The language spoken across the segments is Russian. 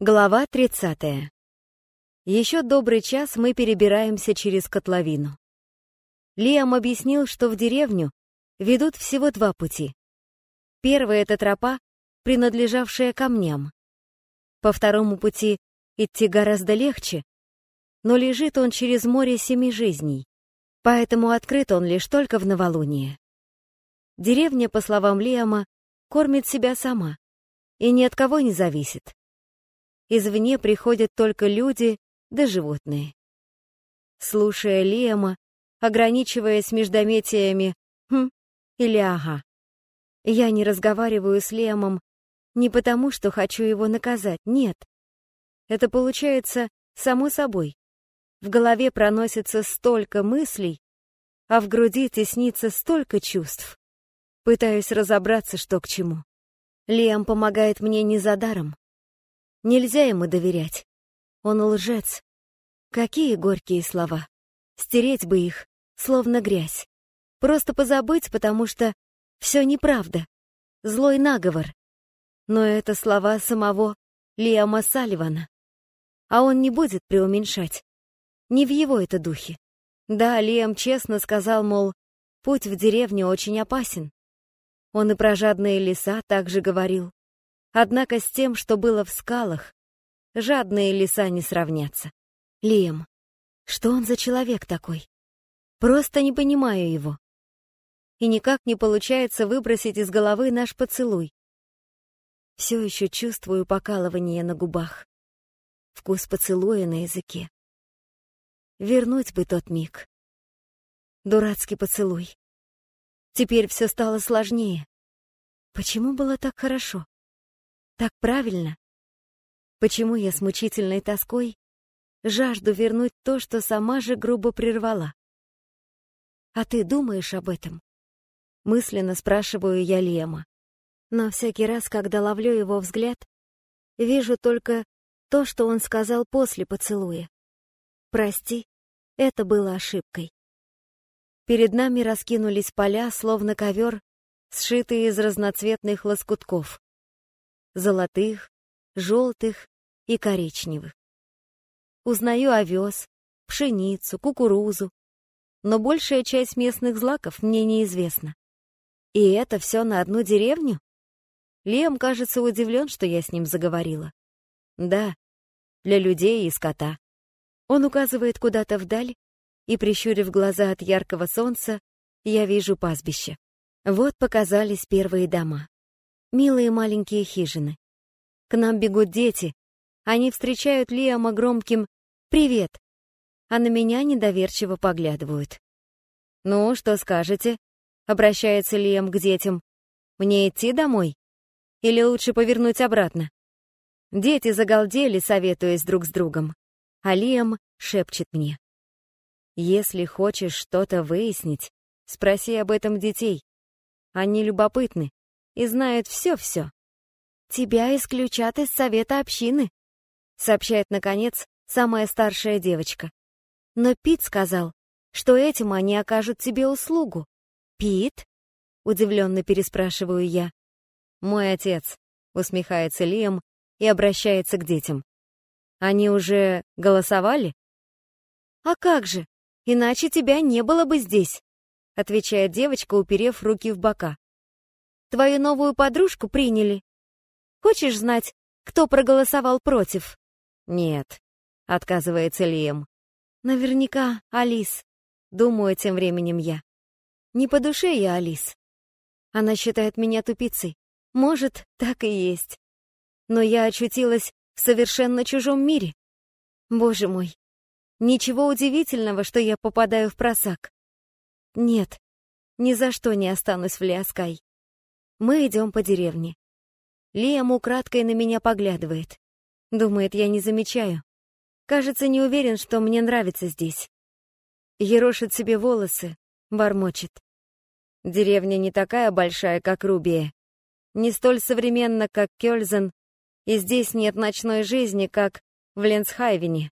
Глава 30. Еще добрый час мы перебираемся через котловину. Лиам объяснил, что в деревню ведут всего два пути. Первый — это тропа, принадлежавшая камням. По второму пути идти гораздо легче, но лежит он через море семи жизней, поэтому открыт он лишь только в новолуние. Деревня, по словам Лиама, кормит себя сама и ни от кого не зависит. Извне приходят только люди да животные. Слушая Лиама, ограничиваясь междометиями «хм» или «ага», я не разговариваю с Лиамом не потому, что хочу его наказать, нет. Это получается само собой. В голове проносится столько мыслей, а в груди теснится столько чувств. Пытаюсь разобраться, что к чему. Лиам помогает мне не за даром. Нельзя ему доверять. Он лжец. Какие горькие слова. Стереть бы их, словно грязь. Просто позабыть, потому что все неправда. Злой наговор. Но это слова самого Лиама Салливана. А он не будет преуменьшать. Не в его это духе. Да, Лиам честно сказал, мол, путь в деревню очень опасен. Он и про жадные леса также говорил. Однако с тем, что было в скалах, жадные леса не сравнятся. Лиам, что он за человек такой? Просто не понимаю его. И никак не получается выбросить из головы наш поцелуй. Все еще чувствую покалывание на губах. Вкус поцелуя на языке. Вернуть бы тот миг. Дурацкий поцелуй. Теперь все стало сложнее. Почему было так хорошо? Так правильно. Почему я с мучительной тоской жажду вернуть то, что сама же грубо прервала? А ты думаешь об этом? Мысленно спрашиваю я Лема. Но всякий раз, когда ловлю его взгляд, вижу только то, что он сказал после поцелуя. Прости, это было ошибкой. Перед нами раскинулись поля, словно ковер, сшитые из разноцветных лоскутков золотых, желтых и коричневых. Узнаю овес, пшеницу, кукурузу, но большая часть местных злаков мне неизвестна. И это все на одну деревню? Лем, кажется, удивлен, что я с ним заговорила. Да, для людей и скота. Он указывает куда-то вдаль, и, прищурив глаза от яркого солнца, я вижу пастбище. Вот показались первые дома. Милые маленькие хижины. К нам бегут дети. Они встречают Лиама громким «Привет!», а на меня недоверчиво поглядывают. «Ну, что скажете?» — обращается Лиам к детям. «Мне идти домой? Или лучше повернуть обратно?» Дети загалдели, советуясь друг с другом. А Лиам шепчет мне. «Если хочешь что-то выяснить, спроси об этом детей. Они любопытны и знают все-все. «Тебя исключат из совета общины», — сообщает, наконец, самая старшая девочка. Но Пит сказал, что этим они окажут тебе услугу. «Пит?» — удивленно переспрашиваю я. «Мой отец», — усмехается Лиам и обращается к детям. «Они уже голосовали?» «А как же? Иначе тебя не было бы здесь», — отвечает девочка, уперев руки в бока. Твою новую подружку приняли. Хочешь знать, кто проголосовал против? Нет, отказывается Лием. Наверняка Алис. Думаю тем временем я. Не по душе я Алис. Она считает меня тупицей. Может, так и есть. Но я очутилась в совершенно чужом мире. Боже мой, ничего удивительного, что я попадаю в просак. Нет, ни за что не останусь в Лиаскай. Мы идем по деревне. Лиам украдкой на меня поглядывает. Думает, я не замечаю. Кажется, не уверен, что мне нравится здесь. Ерошит себе волосы, бормочет. Деревня не такая большая, как Рубия. Не столь современна, как Кёльзен, и здесь нет ночной жизни, как в Ленсхайвене.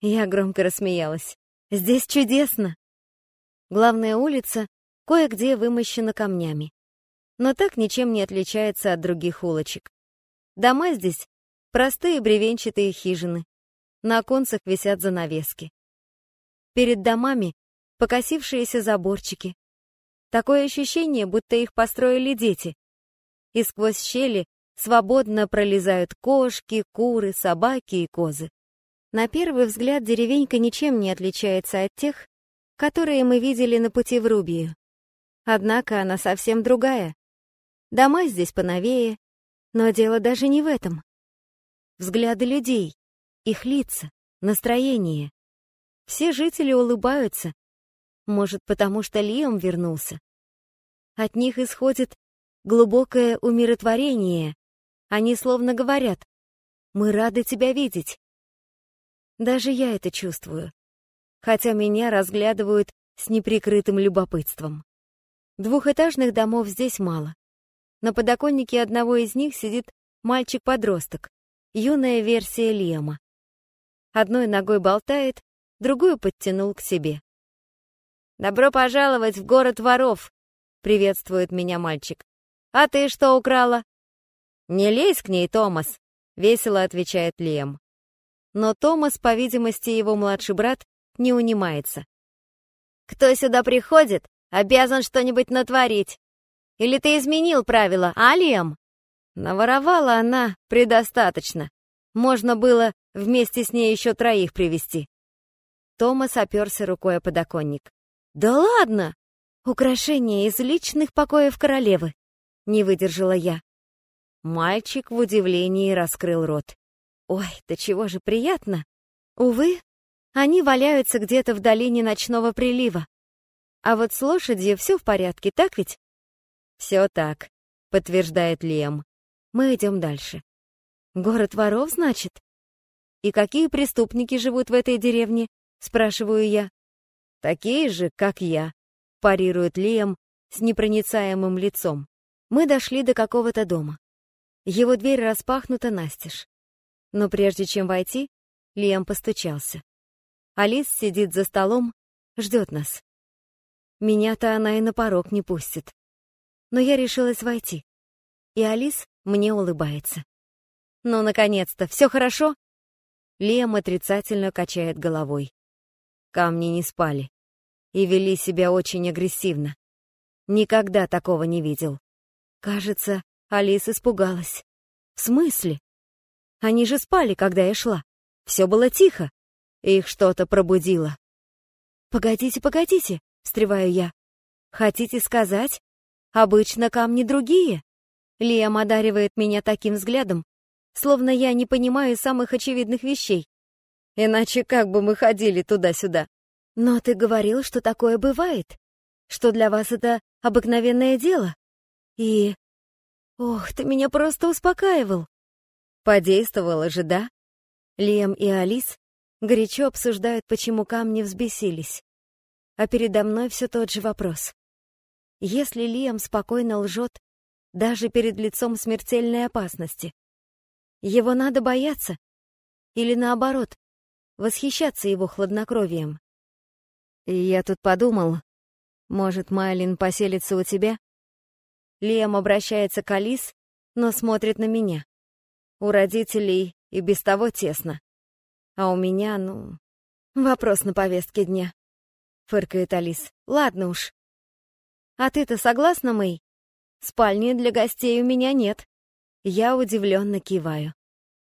Я громко рассмеялась. Здесь чудесно. Главная улица кое-где вымощена камнями но так ничем не отличается от других улочек. Дома здесь Простые бревенчатые хижины. На оконцах висят занавески. Перед домами покосившиеся заборчики. Такое ощущение, будто их построили дети. И сквозь щели свободно пролезают кошки, куры, собаки и козы. На первый взгляд деревенька ничем не отличается от тех, которые мы видели на пути в Рубию. Однако она совсем другая. Дома здесь поновее, но дело даже не в этом. Взгляды людей, их лица, настроение. Все жители улыбаются. Может, потому что Лиам вернулся. От них исходит глубокое умиротворение. Они словно говорят «Мы рады тебя видеть». Даже я это чувствую, хотя меня разглядывают с неприкрытым любопытством. Двухэтажных домов здесь мало. На подоконнике одного из них сидит мальчик-подросток, юная версия Лиама. Одной ногой болтает, другую подтянул к себе. «Добро пожаловать в город воров!» — приветствует меня мальчик. «А ты что украла?» «Не лезь к ней, Томас!» — весело отвечает Лиам. Но Томас, по видимости, его младший брат, не унимается. «Кто сюда приходит, обязан что-нибудь натворить. Или ты изменил правила, а, Лиам?» Наворовала она предостаточно. Можно было вместе с ней еще троих привести. Томас оперся рукой о подоконник. «Да ладно! Украшение из личных покоев королевы!» Не выдержала я. Мальчик в удивлении раскрыл рот. Ой, да чего же приятно. Увы, они валяются где-то в долине ночного прилива. А вот с лошадью все в порядке, так ведь? Все так, подтверждает Лем. Мы идем дальше. Город воров, значит? И какие преступники живут в этой деревне? Спрашиваю я. Такие же, как я, парирует Лем с непроницаемым лицом. Мы дошли до какого-то дома. Его дверь распахнута настежь. Но прежде чем войти, Лиам постучался. Алис сидит за столом, ждет нас. Меня-то она и на порог не пустит. Но я решилась войти. И Алис мне улыбается. «Ну, наконец-то, все хорошо?» Лиам отрицательно качает головой. Камни не спали и вели себя очень агрессивно. Никогда такого не видел. Кажется, Алис испугалась. «В смысле?» Они же спали, когда я шла. Все было тихо. Их что-то пробудило. «Погодите, погодите», — встреваю я. «Хотите сказать? Обычно камни другие?» Лиам одаривает меня таким взглядом, словно я не понимаю самых очевидных вещей. Иначе как бы мы ходили туда-сюда? Но ты говорил, что такое бывает, что для вас это обыкновенное дело. И... Ох, ты меня просто успокаивал. Подействовало же, да? Лем и Алис горячо обсуждают, почему камни взбесились. А передо мной все тот же вопрос. Если Лиам спокойно лжет даже перед лицом смертельной опасности, его надо бояться или наоборот, восхищаться его хладнокровием. И я тут подумал, может, Майлин поселится у тебя? Лиам обращается к Алис, но смотрит на меня. У родителей и без того тесно. А у меня, ну, вопрос на повестке дня. Фыркает Алис. Ладно уж. А ты-то согласна, Мэй? Спальни для гостей у меня нет. Я удивленно киваю.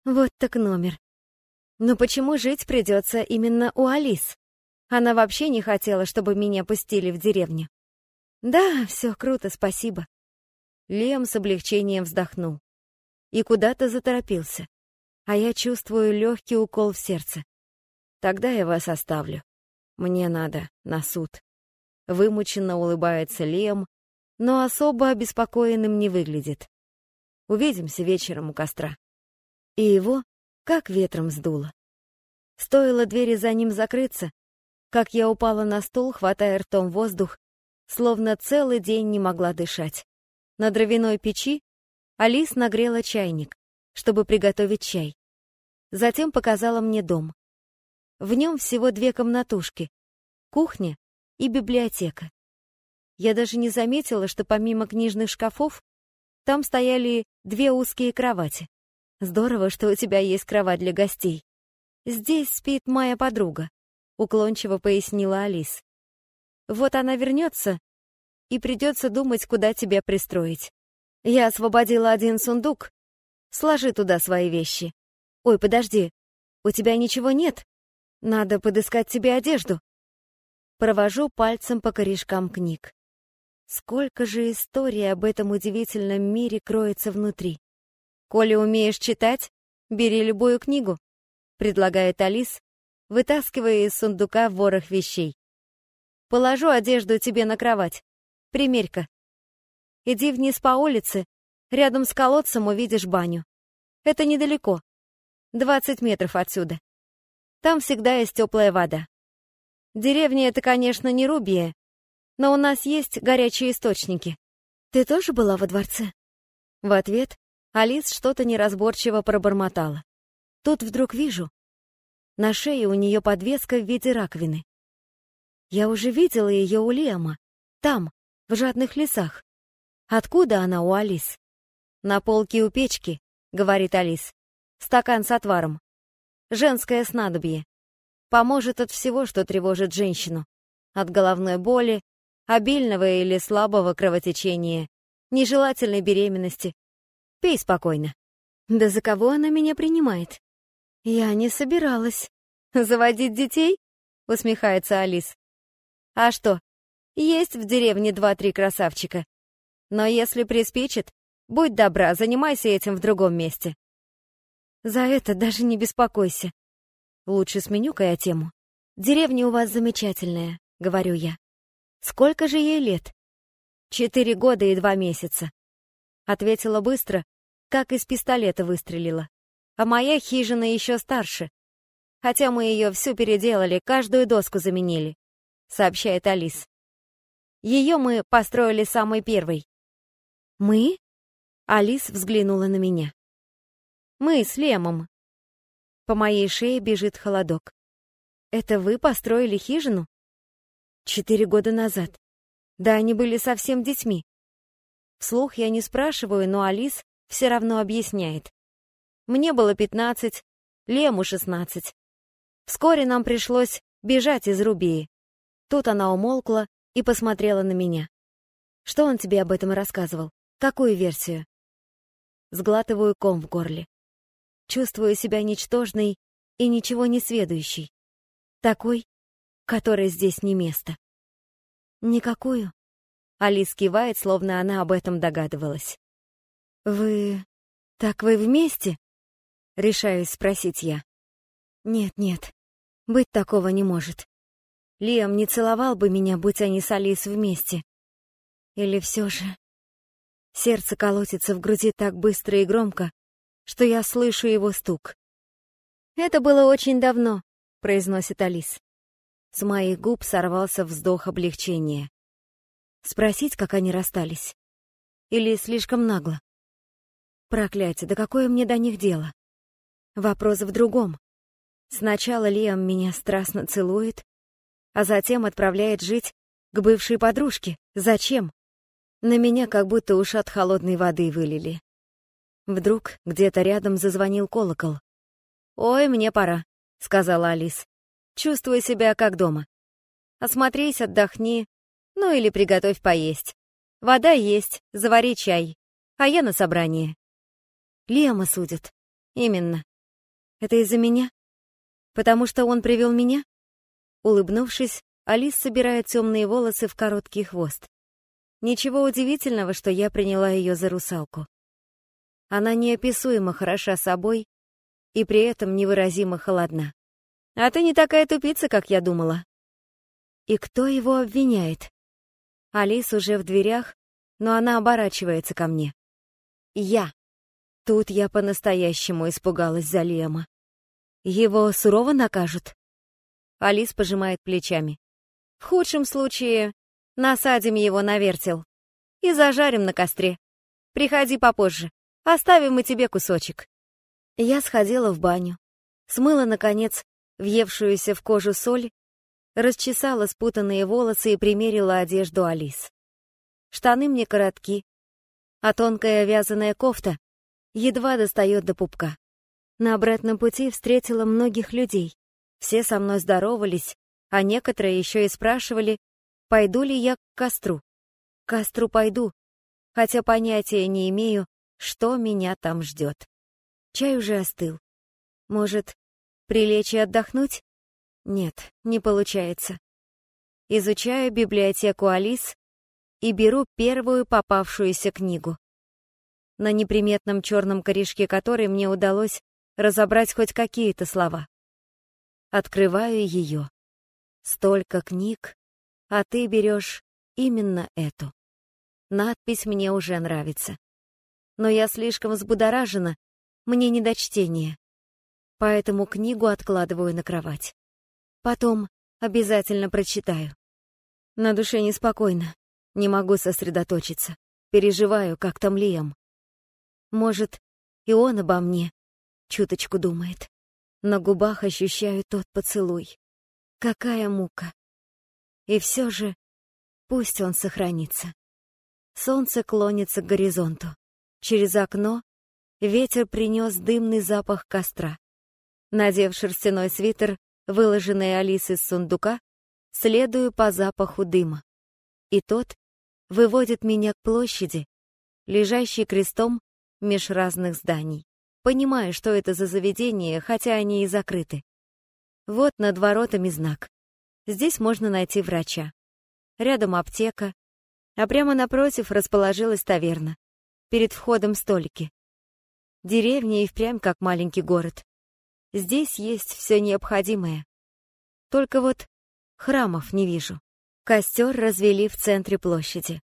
Вот так номер. Но почему жить придется именно у Алис? Она вообще не хотела, чтобы меня пустили в деревню. Да, все круто, спасибо. Лем с облегчением вздохнул и куда-то заторопился. А я чувствую легкий укол в сердце. Тогда я вас оставлю. Мне надо на суд. Вымученно улыбается Лем, но особо обеспокоенным не выглядит. Увидимся вечером у костра. И его как ветром сдуло. Стоило двери за ним закрыться, как я упала на стул, хватая ртом воздух, словно целый день не могла дышать. На дровяной печи Алис нагрела чайник, чтобы приготовить чай. Затем показала мне дом. В нем всего две комнатушки — кухня и библиотека. Я даже не заметила, что помимо книжных шкафов там стояли две узкие кровати. Здорово, что у тебя есть кровать для гостей. Здесь спит моя подруга, уклончиво пояснила Алис. Вот она вернется, и придется думать, куда тебя пристроить. Я освободила один сундук. Сложи туда свои вещи. Ой, подожди, у тебя ничего нет? Надо подыскать тебе одежду. Провожу пальцем по корешкам книг. Сколько же историй об этом удивительном мире кроется внутри. Коли умеешь читать, бери любую книгу, предлагает Алис, вытаскивая из сундука ворох вещей. Положу одежду тебе на кровать. Примерь-ка. Иди вниз по улице, рядом с колодцем увидишь баню. Это недалеко. 20 метров отсюда. Там всегда есть теплая вода. Деревня это, конечно, не Рубия, но у нас есть горячие источники. Ты тоже была во дворце? В ответ Алис что-то неразборчиво пробормотала. Тут вдруг вижу. На шее у нее подвеска в виде раковины. Я уже видела ее у Лиама. Там, в жадных лесах. Откуда она у Алис? На полке у печки, говорит Алис. Стакан с отваром. Женское снадобье. Поможет от всего, что тревожит женщину. От головной боли, обильного или слабого кровотечения, нежелательной беременности. Пей спокойно. Да за кого она меня принимает? Я не собиралась. Заводить детей? Усмехается Алис. А что? Есть в деревне два-три красавчика. Но если приспичит, будь добра, занимайся этим в другом месте. За это даже не беспокойся. Лучше сменю-ка я тему. Деревня у вас замечательная, говорю я. Сколько же ей лет? Четыре года и два месяца. Ответила быстро, как из пистолета выстрелила. А моя хижина еще старше. Хотя мы ее всю переделали, каждую доску заменили, сообщает Алис. Ее мы построили самой первой. Мы? Алис взглянула на меня. Мы с Лемом. По моей шее бежит холодок. Это вы построили хижину? Четыре года назад. Да они были совсем детьми. Вслух я не спрашиваю, но Алис все равно объясняет. Мне было пятнадцать, Лему шестнадцать. Вскоре нам пришлось бежать из Рубии. Тут она умолкла и посмотрела на меня. Что он тебе об этом рассказывал? Какую версию? Сглатываю ком в горле. Чувствую себя ничтожной и ничего не сведущей. Такой, которой здесь не место. Никакую. Алис кивает, словно она об этом догадывалась. Вы... так вы вместе? Решаюсь спросить я. Нет, нет, быть такого не может. Лиам не целовал бы меня, будь они с Алис вместе. Или все же... Сердце колотится в груди так быстро и громко, что я слышу его стук. «Это было очень давно», — произносит Алис. С моих губ сорвался вздох облегчения. Спросить, как они расстались? Или слишком нагло? Проклятие, да какое мне до них дело? Вопрос в другом. Сначала Лиам меня страстно целует, а затем отправляет жить к бывшей подружке. Зачем? На меня как будто ушат холодной воды вылили. Вдруг где-то рядом зазвонил колокол. «Ой, мне пора», — сказала Алис. Чувствуй себя как дома. Осмотрись, отдохни, ну или приготовь поесть. Вода есть, завари чай, а я на собрании. Лема судят. Именно. Это из-за меня? Потому что он привел меня? Улыбнувшись, Алис собирает темные волосы в короткий хвост. Ничего удивительного, что я приняла ее за русалку. Она неописуемо хороша собой и при этом невыразимо холодна. А ты не такая тупица, как я думала. И кто его обвиняет? Алис уже в дверях, но она оборачивается ко мне. Я. Тут я по-настоящему испугалась за Лема. Его сурово накажут? Алис пожимает плечами. В худшем случае насадим его на вертел и зажарим на костре. Приходи попозже, оставим и тебе кусочек. Я сходила в баню, смыла, наконец, въевшуюся в кожу соль, расчесала спутанные волосы и примерила одежду Алис. Штаны мне коротки, а тонкая вязаная кофта едва достает до пупка. На обратном пути встретила многих людей. Все со мной здоровались, а некоторые еще и спрашивали, пойду ли я к костру. К костру пойду, хотя понятия не имею, что меня там ждет. Чай уже остыл. Может, прилечь и отдохнуть? Нет, не получается. Изучаю библиотеку Алис и беру первую попавшуюся книгу. На неприметном черном корешке которой мне удалось разобрать хоть какие-то слова. Открываю ее. Столько книг, а ты берешь именно эту. Надпись мне уже нравится. Но я слишком взбудоражена, мне не до чтения. Поэтому книгу откладываю на кровать. Потом обязательно прочитаю. На душе неспокойно, не могу сосредоточиться. Переживаю, как там Лиам. Может, и он обо мне чуточку думает. На губах ощущаю тот поцелуй. Какая мука. И все же пусть он сохранится. Солнце клонится к горизонту. Через окно ветер принес дымный запах костра. Надев шерстяной свитер, выложенный Алисой из сундука, следую по запаху дыма. И тот выводит меня к площади, лежащей крестом меж разных зданий. Понимаю, что это за заведение, хотя они и закрыты. Вот над воротами знак. Здесь можно найти врача. Рядом аптека, а прямо напротив расположилась таверна. Перед входом столики. Деревня и впрямь как маленький город. Здесь есть все необходимое. Только вот храмов не вижу. Костер развели в центре площади.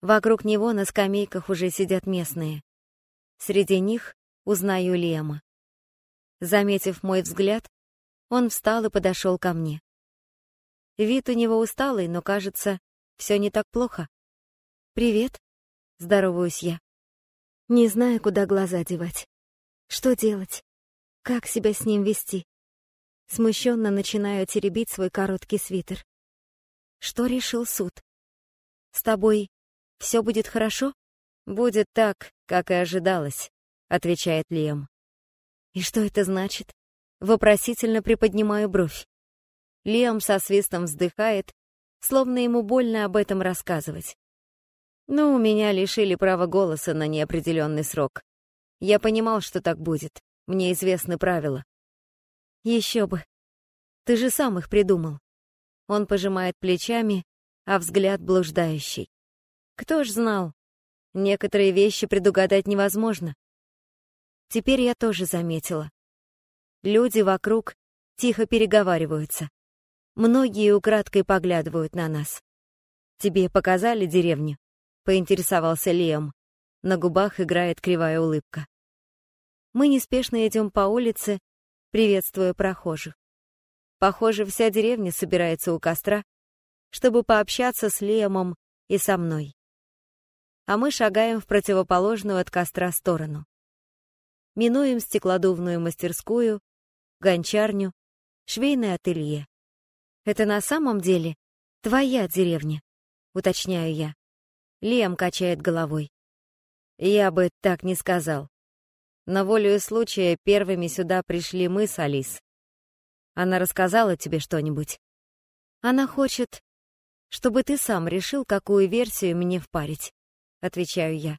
Вокруг него на скамейках уже сидят местные. Среди них узнаю Лема. Заметив мой взгляд, он встал и подошел ко мне. Вид у него усталый, но, кажется, все не так плохо. «Привет», — здороваюсь я. Не знаю, куда глаза девать. Что делать? Как себя с ним вести? Смущенно начинаю теребить свой короткий свитер. Что решил суд? С тобой все будет хорошо? Будет так, как и ожидалось, отвечает Лиам. И что это значит? Вопросительно приподнимаю бровь. Лиам со свистом вздыхает, словно ему больно об этом рассказывать. Ну, меня лишили права голоса на неопределенный срок. Я понимал, что так будет. Мне известны правила. Еще бы. Ты же сам их придумал. Он пожимает плечами, а взгляд блуждающий. Кто ж знал? Некоторые вещи предугадать невозможно. Теперь я тоже заметила. Люди вокруг тихо переговариваются. Многие украдкой поглядывают на нас. Тебе показали деревню? Поинтересовался Лиам. На губах играет кривая улыбка. Мы неспешно идем по улице, приветствуя прохожих. Похоже, вся деревня собирается у костра, чтобы пообщаться с Лиамом и со мной. А мы шагаем в противоположную от костра сторону. Минуем стеклодувную мастерскую, гончарню, швейное ателье. Это на самом деле твоя деревня, уточняю я. Лем качает головой. Я бы так не сказал. На волю случая первыми сюда пришли мы с Алис. Она рассказала тебе что-нибудь? Она хочет, чтобы ты сам решил, какую версию мне впарить, отвечаю я.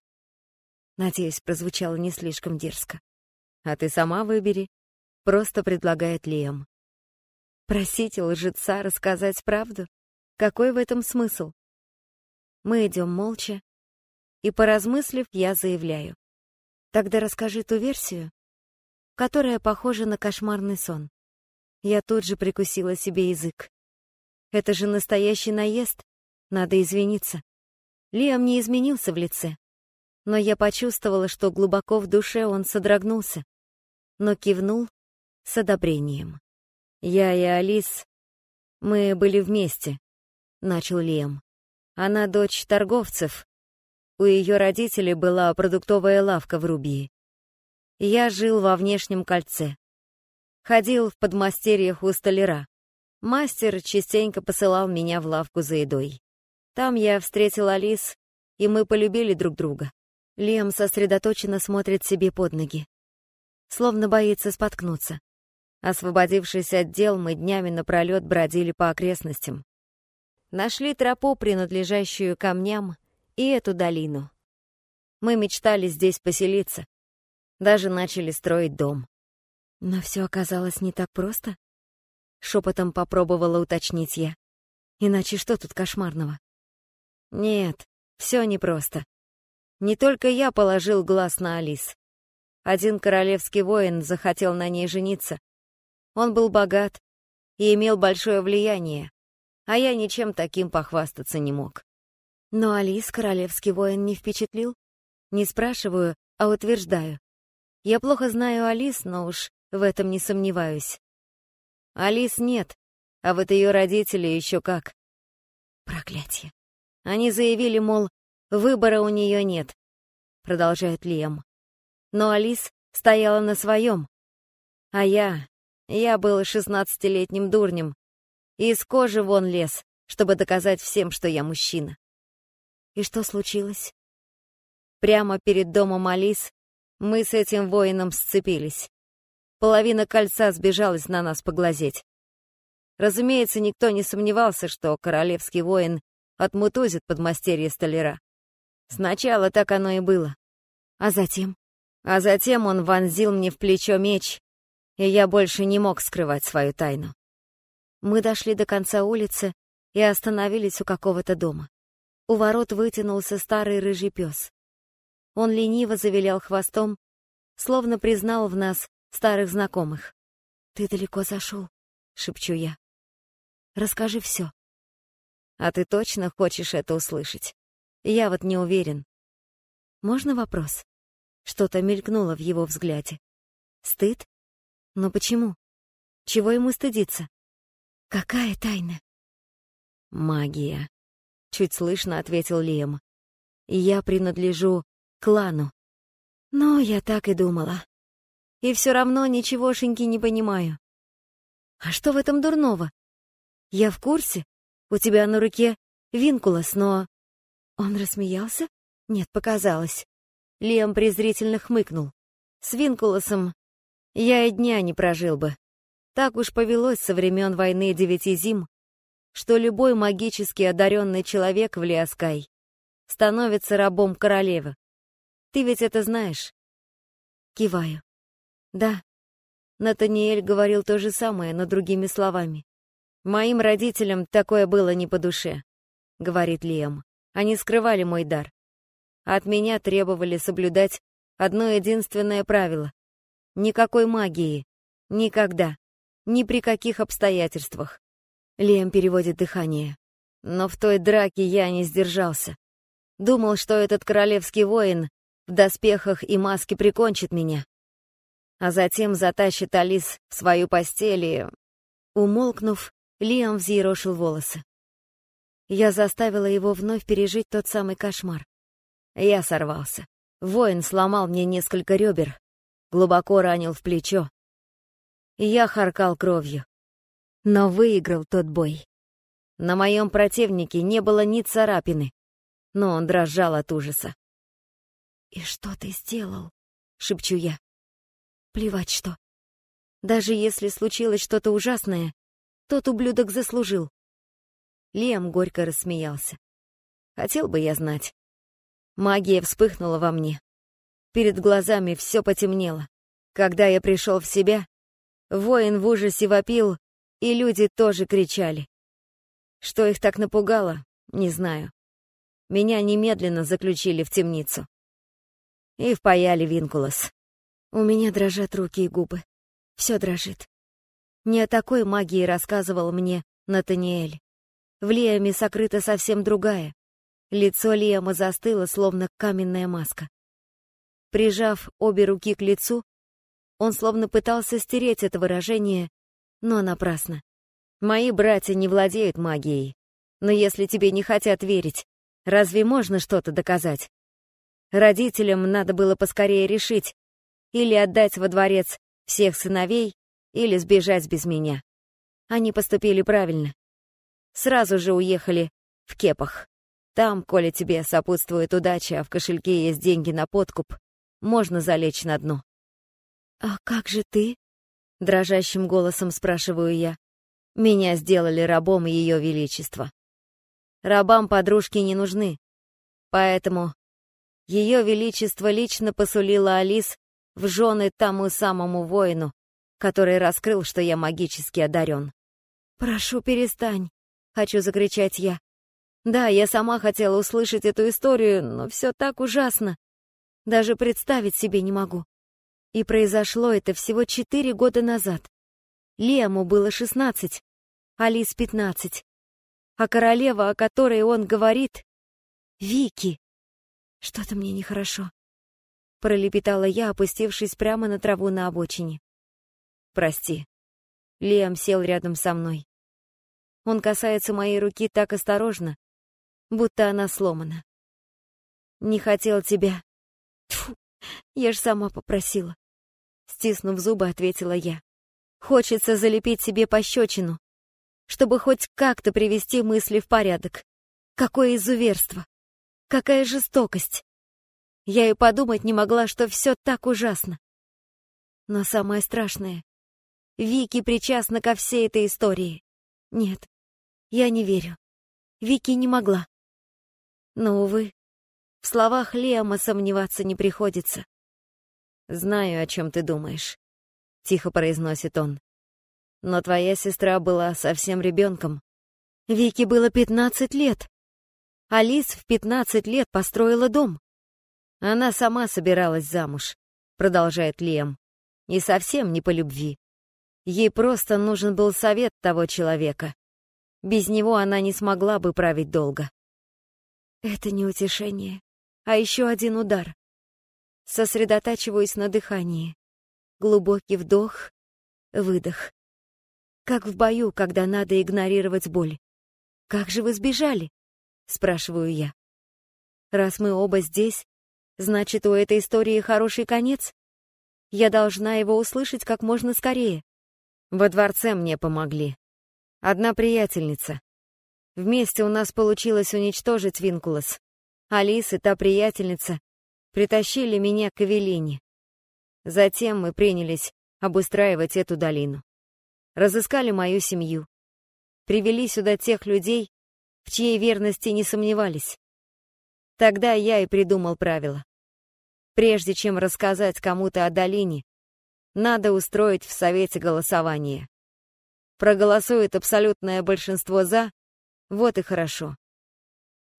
Надеюсь, прозвучало не слишком дерзко. А ты сама выбери, просто предлагает Лем. Просить лжеца рассказать правду? Какой в этом смысл? Мы идем молча, и, поразмыслив, я заявляю. Тогда расскажи ту версию, которая похожа на кошмарный сон. Я тут же прикусила себе язык. Это же настоящий наезд, надо извиниться. Лиам не изменился в лице, но я почувствовала, что глубоко в душе он содрогнулся, но кивнул с одобрением. Я и Алис, мы были вместе, начал Лиам. Она дочь торговцев. У ее родителей была продуктовая лавка в Рубии. Я жил во внешнем кольце. Ходил в подмастерьях у столяра. Мастер частенько посылал меня в лавку за едой. Там я встретил Алис, и мы полюбили друг друга. Лем сосредоточенно смотрит себе под ноги, словно боится споткнуться. Освободившись от дел, мы днями напролет бродили по окрестностям. Нашли тропу, принадлежащую камням, и эту долину. Мы мечтали здесь поселиться. Даже начали строить дом. Но все оказалось не так просто. Шепотом попробовала уточнить я. Иначе что тут кошмарного? Нет, все непросто. Не только я положил глаз на Алис. Один королевский воин захотел на ней жениться. Он был богат и имел большое влияние, а я ничем таким похвастаться не мог. Но Алис королевский воин не впечатлил. Не спрашиваю, а утверждаю. Я плохо знаю Алис, но уж в этом не сомневаюсь. Алис нет, а вот ее родители еще как. Проклятие. Они заявили, мол, выбора у нее нет, продолжает Лиам. Но Алис стояла на своем. А я... Я был шестнадцатилетним дурнем. И из кожи вон лез, чтобы доказать всем, что я мужчина. И что случилось? Прямо перед домом Алис мы с этим воином сцепились. Половина кольца сбежалась на нас поглазеть. Разумеется, никто не сомневался, что королевский воин отмутузит подмастерье столяра. Сначала так оно и было. А затем? А затем он вонзил мне в плечо меч, и я больше не мог скрывать свою тайну. Мы дошли до конца улицы и остановились у какого-то дома. У ворот вытянулся старый рыжий пес. Он лениво завилял хвостом, словно признал в нас старых знакомых. «Ты далеко зашел», — шепчу я. «Расскажи все». А ты точно хочешь это услышать? Я вот не уверен. Можно вопрос? Что-то мелькнуло в его взгляде. Стыд? Но почему? Чего ему стыдиться? Какая тайна? Магия. Чуть слышно ответил Лем. Я принадлежу клану. Но я так и думала. И все равно ничегошеньки не понимаю. А что в этом дурного? Я в курсе, у тебя на руке винкулос, но...» Он рассмеялся? Нет, показалось. Лем презрительно хмыкнул. «С винкулосом я и дня не прожил бы. Так уж повелось со времен войны девяти зим, что любой магически одаренный человек в Лиаскай становится рабом королевы. Ты ведь это знаешь?» Киваю. «Да». Натаниэль говорил то же самое, но другими словами. «Моим родителям такое было не по душе», — говорит Лиам. «Они скрывали мой дар. От меня требовали соблюдать одно единственное правило. Никакой магии. Никогда. Ни при каких обстоятельствах». Лиам переводит дыхание. Но в той драке я не сдержался. Думал, что этот королевский воин в доспехах и маске прикончит меня. А затем затащит Алис в свою постель и... Умолкнув, Лиам взъерошил волосы. Я заставила его вновь пережить тот самый кошмар. Я сорвался. Воин сломал мне несколько ребер, глубоко ранил в плечо. Я харкал кровью. Но выиграл тот бой. На моем противнике не было ни царапины, но он дрожал от ужаса. «И что ты сделал?» — шепчу я. «Плевать что. Даже если случилось что-то ужасное, тот ублюдок заслужил. Лем горько рассмеялся. Хотел бы я знать. Магия вспыхнула во мне. Перед глазами все потемнело. Когда я пришел в себя, воин в ужасе вопил, и люди тоже кричали. Что их так напугало, не знаю. Меня немедленно заключили в темницу. И впаяли Винкулос. У меня дрожат руки и губы. Все дрожит. Не о такой магии рассказывал мне Натаниэль. В Лиаме сокрыта совсем другая. Лицо Лиама застыло, словно каменная маска. Прижав обе руки к лицу, он словно пытался стереть это выражение, но напрасно. Мои братья не владеют магией. Но если тебе не хотят верить, разве можно что-то доказать? Родителям надо было поскорее решить, или отдать во дворец всех сыновей, или сбежать без меня. Они поступили правильно. Сразу же уехали в кепах. Там, коли тебе сопутствует удача, а в кошельке есть деньги на подкуп, можно залечь на дно. «А как же ты?» — дрожащим голосом спрашиваю я. Меня сделали рабом Ее Величества. Рабам подружки не нужны, поэтому Ее Величество лично посулило Алис в жены тому самому воину, который раскрыл, что я магически одарен. «Прошу, перестань!» — хочу закричать я. Да, я сама хотела услышать эту историю, но все так ужасно. Даже представить себе не могу. И произошло это всего четыре года назад. Лему было шестнадцать, Алис пятнадцать. А королева, о которой он говорит, Вики. Что-то мне нехорошо пролепетала я, опустившись прямо на траву на обочине. Прости. Лиам сел рядом со мной. Он касается моей руки так осторожно, будто она сломана. Не хотел тебя. Тьфу, я ж сама попросила. Стиснув зубы, ответила я. Хочется залепить себе пощечину, чтобы хоть как-то привести мысли в порядок. Какое изуверство! Какая жестокость! Я и подумать не могла, что все так ужасно. Но самое страшное — Вики причастна ко всей этой истории. Нет, я не верю. Вики не могла. Но, увы, в словах Лиама сомневаться не приходится. «Знаю, о чем ты думаешь», — тихо произносит он. «Но твоя сестра была совсем ребенком. Вики было пятнадцать лет. Алис в пятнадцать лет построила дом. Она сама собиралась замуж, продолжает Лем. И совсем не по любви. Ей просто нужен был совет того человека. Без него она не смогла бы править долго. Это не утешение, а еще один удар. Сосредотачиваюсь на дыхании. Глубокий вдох, выдох. Как в бою, когда надо игнорировать боль. «Как же вы сбежали?» — спрашиваю я. «Раз мы оба здесь, Значит, у этой истории хороший конец? Я должна его услышать как можно скорее. Во дворце мне помогли. Одна приятельница. Вместе у нас получилось уничтожить Винкулос. Алис и та приятельница притащили меня к Эвелине. Затем мы принялись обустраивать эту долину. Разыскали мою семью. Привели сюда тех людей, в чьей верности не сомневались. Тогда я и придумал правило. Прежде чем рассказать кому-то о долине, надо устроить в совете голосование. Проголосует абсолютное большинство «за», вот и хорошо.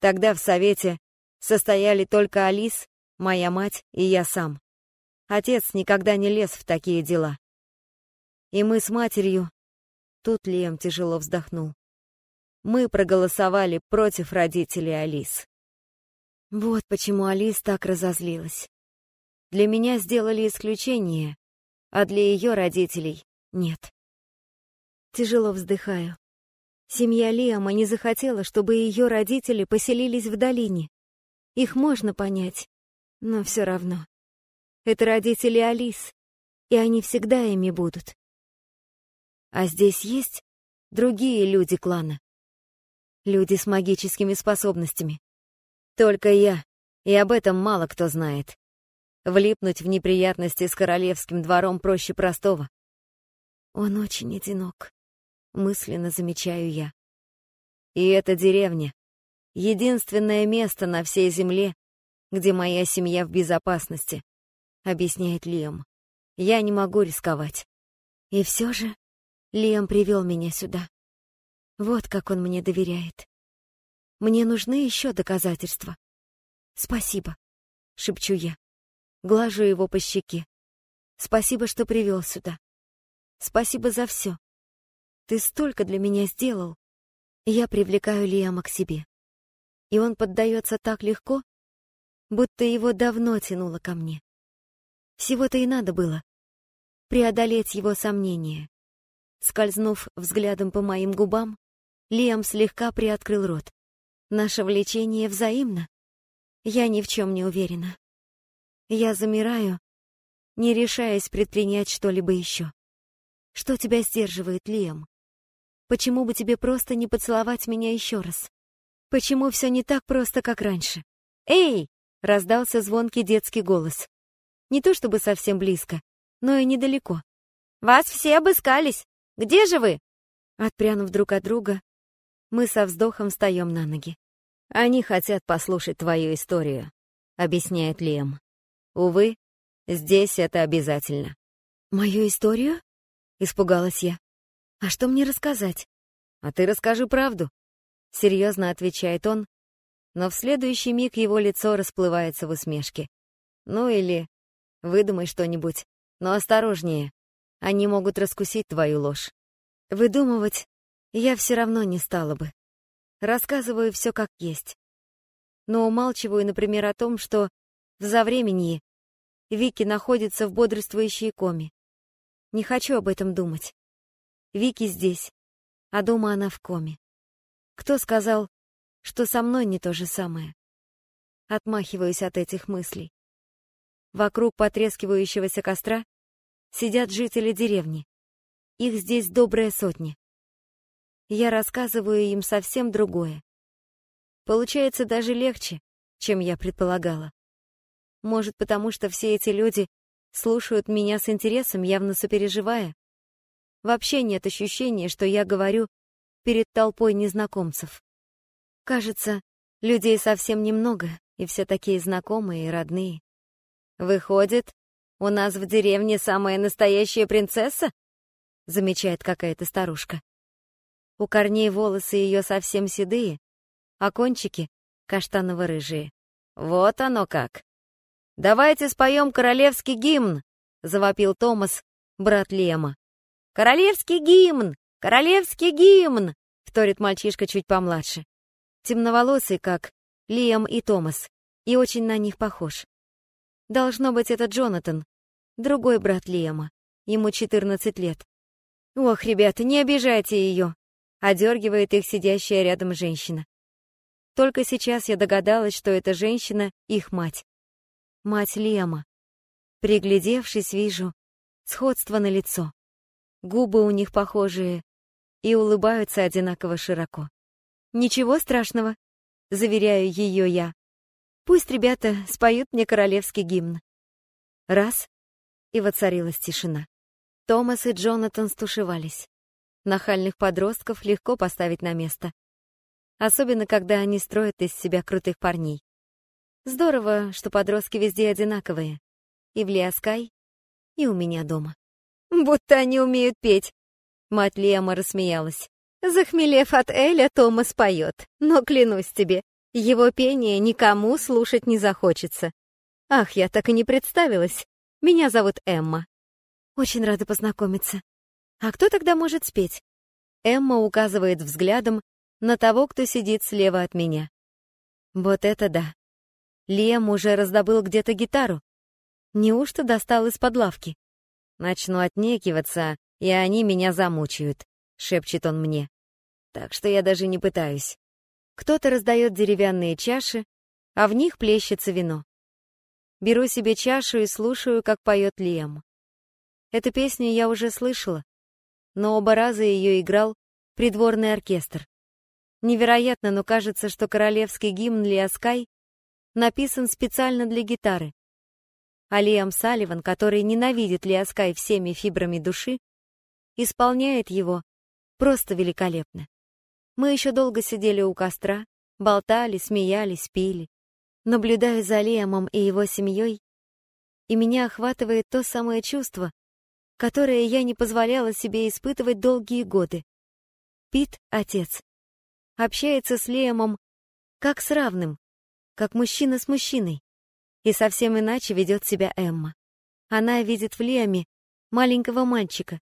Тогда в совете состояли только Алис, моя мать и я сам. Отец никогда не лез в такие дела. И мы с матерью... Тут Лем тяжело вздохнул. Мы проголосовали против родителей Алис. Вот почему Алис так разозлилась. Для меня сделали исключение, а для ее родителей — нет. Тяжело вздыхаю. Семья Лиама не захотела, чтобы ее родители поселились в долине. Их можно понять, но все равно. Это родители Алис, и они всегда ими будут. А здесь есть другие люди клана. Люди с магическими способностями. Только я, и об этом мало кто знает. Влипнуть в неприятности с королевским двором проще простого. Он очень одинок, мысленно замечаю я. И эта деревня — единственное место на всей земле, где моя семья в безопасности, объясняет Лиам. Я не могу рисковать. И все же Лиам привел меня сюда. Вот как он мне доверяет. Мне нужны еще доказательства. Спасибо, шепчу я. Глажу его по щеке. Спасибо, что привел сюда. Спасибо за все. Ты столько для меня сделал. Я привлекаю Лиама к себе. И он поддается так легко, будто его давно тянуло ко мне. Всего-то и надо было преодолеть его сомнения. Скользнув взглядом по моим губам, Лиам слегка приоткрыл рот. Наше влечение взаимно. Я ни в чем не уверена. Я замираю, не решаясь предпринять что-либо еще. Что тебя сдерживает, Лиам? Почему бы тебе просто не поцеловать меня еще раз? Почему все не так просто, как раньше? «Эй!» — раздался звонкий детский голос. Не то чтобы совсем близко, но и недалеко. «Вас все обыскались! Где же вы?» Отпрянув друг от друга, мы со вздохом встаем на ноги. «Они хотят послушать твою историю», — объясняет Лем. «Увы, здесь это обязательно». «Мою историю?» — испугалась я. «А что мне рассказать?» «А ты расскажи правду», — серьезно отвечает он, но в следующий миг его лицо расплывается в усмешке. «Ну или выдумай что-нибудь, но осторожнее, они могут раскусить твою ложь». Выдумывать я все равно не стала бы. Рассказываю все как есть. Но умалчиваю, например, о том, что в завременье Вики находится в бодрствующей коме. Не хочу об этом думать. Вики здесь, а дома она в коме. Кто сказал, что со мной не то же самое? Отмахиваюсь от этих мыслей. Вокруг потрескивающегося костра сидят жители деревни. Их здесь добрая сотня я рассказываю им совсем другое. Получается даже легче, чем я предполагала. Может, потому что все эти люди слушают меня с интересом, явно сопереживая. Вообще нет ощущения, что я говорю перед толпой незнакомцев. Кажется, людей совсем немного, и все такие знакомые и родные. Выходит, у нас в деревне самая настоящая принцесса? Замечает какая-то старушка. У корней волосы ее совсем седые, а кончики — каштаново-рыжие. Вот оно как. «Давайте споем королевский гимн!» — завопил Томас, брат Лема. «Королевский гимн! Королевский гимн!» — вторит мальчишка чуть помладше. Темноволосый, как Лиам и Томас, и очень на них похож. Должно быть, это Джонатан, другой брат Лиама. Ему 14 лет. Ох, ребята, не обижайте ее одергивает их сидящая рядом женщина. Только сейчас я догадалась, что эта женщина — их мать. Мать Лема. Приглядевшись, вижу сходство на лицо. Губы у них похожие и улыбаются одинаково широко. «Ничего страшного», — заверяю ее я. «Пусть ребята споют мне королевский гимн». Раз — и воцарилась тишина. Томас и Джонатан стушевались. Нахальных подростков легко поставить на место. Особенно, когда они строят из себя крутых парней. Здорово, что подростки везде одинаковые. И в Лиаскай, и у меня дома. Будто они умеют петь. Мать Лема рассмеялась. Захмелев от Эля, Томас поет. Но клянусь тебе, его пение никому слушать не захочется. Ах, я так и не представилась. Меня зовут Эмма. Очень рада познакомиться. А кто тогда может спеть? Эмма указывает взглядом на того, кто сидит слева от меня. Вот это да. Лем уже раздобыл где-то гитару. Неужто достал из-под лавки? Начну отнекиваться, и они меня замучают, шепчет он мне. Так что я даже не пытаюсь. Кто-то раздает деревянные чаши, а в них плещется вино. Беру себе чашу и слушаю, как поет Лем. Эту песню я уже слышала, но оба раза ее играл придворный оркестр. Невероятно, но кажется, что королевский гимн Лиаскай написан специально для гитары. А Лиам Салливан, который ненавидит Лиаскай всеми фибрами души, исполняет его просто великолепно. Мы еще долго сидели у костра, болтали, смеялись, пили. Наблюдая за Лиамом и его семьей, и меня охватывает то самое чувство, которое я не позволяла себе испытывать долгие годы. Пит, отец, общается с Лемом как с равным, как мужчина с мужчиной, и совсем иначе ведет себя Эмма. Она видит в Леоме маленького мальчика,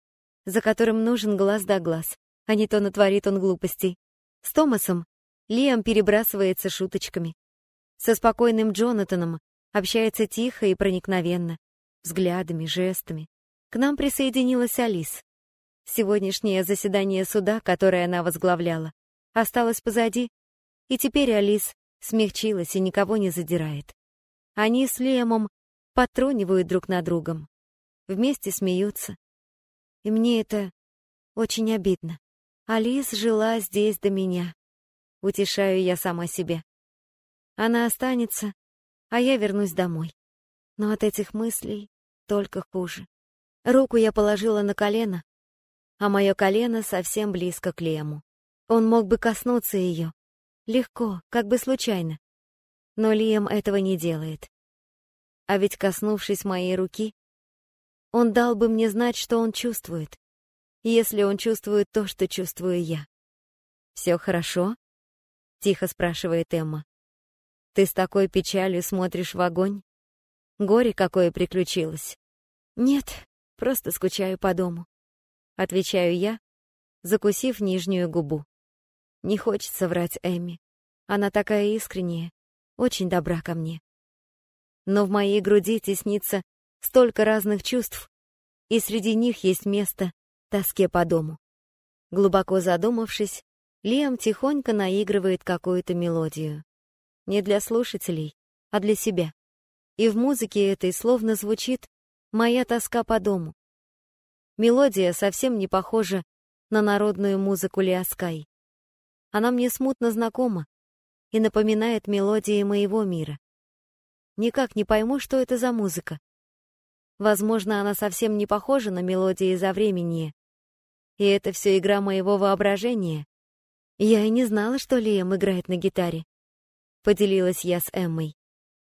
за которым нужен глаз да глаз, а не то натворит он глупостей. С Томасом Лиам перебрасывается шуточками. Со спокойным Джонатаном общается тихо и проникновенно, взглядами, жестами. К нам присоединилась Алис. Сегодняшнее заседание суда, которое она возглавляла, осталось позади, и теперь Алис смягчилась и никого не задирает. Они с Лемом потронивают друг на другом, вместе смеются. И мне это очень обидно. Алис жила здесь до меня. утешаю я сама себе. Она останется, а я вернусь домой. Но от этих мыслей только хуже. Руку я положила на колено, а мое колено совсем близко к Лему. Он мог бы коснуться ее. Легко, как бы случайно. Но Лиам этого не делает. А ведь, коснувшись моей руки, он дал бы мне знать, что он чувствует, если он чувствует то, что чувствую я. «Все хорошо?» — тихо спрашивает Эмма. «Ты с такой печалью смотришь в огонь? Горе какое приключилось?» «Нет, просто скучаю по дому», — отвечаю я, закусив нижнюю губу. Не хочется врать Эмми. Она такая искренняя, очень добра ко мне но в моей груди теснится столько разных чувств, и среди них есть место тоске по дому. Глубоко задумавшись, Лиам тихонько наигрывает какую-то мелодию. Не для слушателей, а для себя. И в музыке этой словно звучит моя тоска по дому. Мелодия совсем не похожа на народную музыку Лиаскай. Она мне смутно знакома и напоминает мелодии моего мира. Никак не пойму, что это за музыка. Возможно, она совсем не похожа на мелодии за времени. И это все игра моего воображения. Я и не знала, что Лиам играет на гитаре. Поделилась я с Эммой.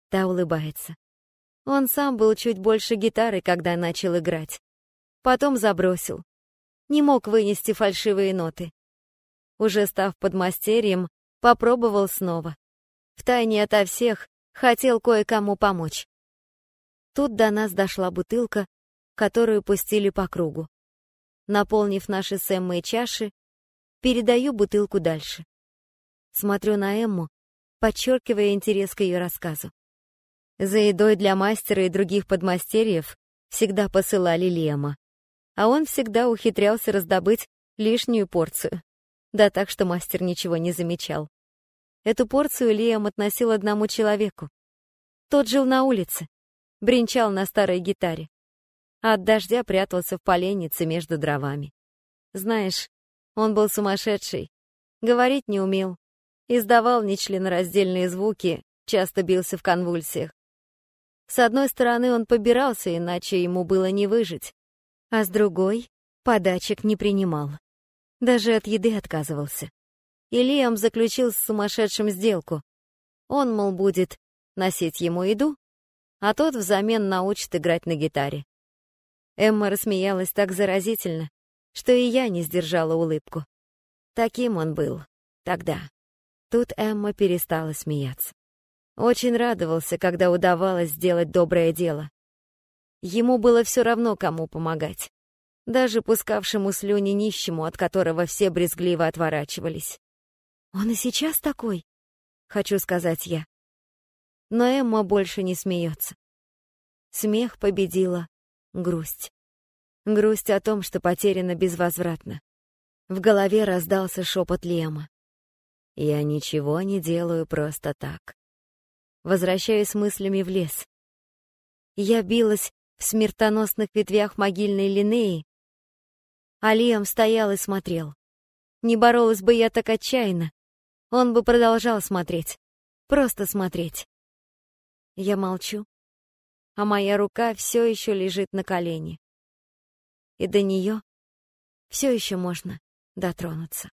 Та улыбается. Он сам был чуть больше гитары, когда начал играть. Потом забросил. Не мог вынести фальшивые ноты. Уже став подмастерьем, попробовал снова. Втайне ото всех, Хотел кое-кому помочь. Тут до нас дошла бутылка, которую пустили по кругу. Наполнив наши с Эммой чаши, передаю бутылку дальше. Смотрю на Эмму, подчеркивая интерес к ее рассказу. За едой для мастера и других подмастерьев всегда посылали Лема, а он всегда ухитрялся раздобыть лишнюю порцию. Да так, что мастер ничего не замечал. Эту порцию Лиам относил одному человеку. Тот жил на улице, бренчал на старой гитаре, а от дождя прятался в поленнице между дровами. Знаешь, он был сумасшедший, говорить не умел, издавал нечленораздельные звуки, часто бился в конвульсиях. С одной стороны, он побирался, иначе ему было не выжить, а с другой — подачек не принимал. Даже от еды отказывался и Лиам заключил с сумасшедшим сделку. Он, мол, будет носить ему еду, а тот взамен научит играть на гитаре. Эмма рассмеялась так заразительно, что и я не сдержала улыбку. Таким он был тогда. Тут Эмма перестала смеяться. Очень радовался, когда удавалось сделать доброе дело. Ему было все равно, кому помогать. Даже пускавшему слюни нищему, от которого все брезгливо отворачивались. Он и сейчас такой, хочу сказать я. Но Эмма больше не смеется. Смех победила грусть. Грусть о том, что потеряно безвозвратно. В голове раздался шепот Лема. Я ничего не делаю просто так. Возвращаюсь мыслями в лес. Я билась в смертоносных ветвях могильной линеи, а Лиам стоял и смотрел. Не боролась бы я так отчаянно, он бы продолжал смотреть. Просто смотреть. Я молчу, а моя рука все еще лежит на колене. И до нее все еще можно дотронуться.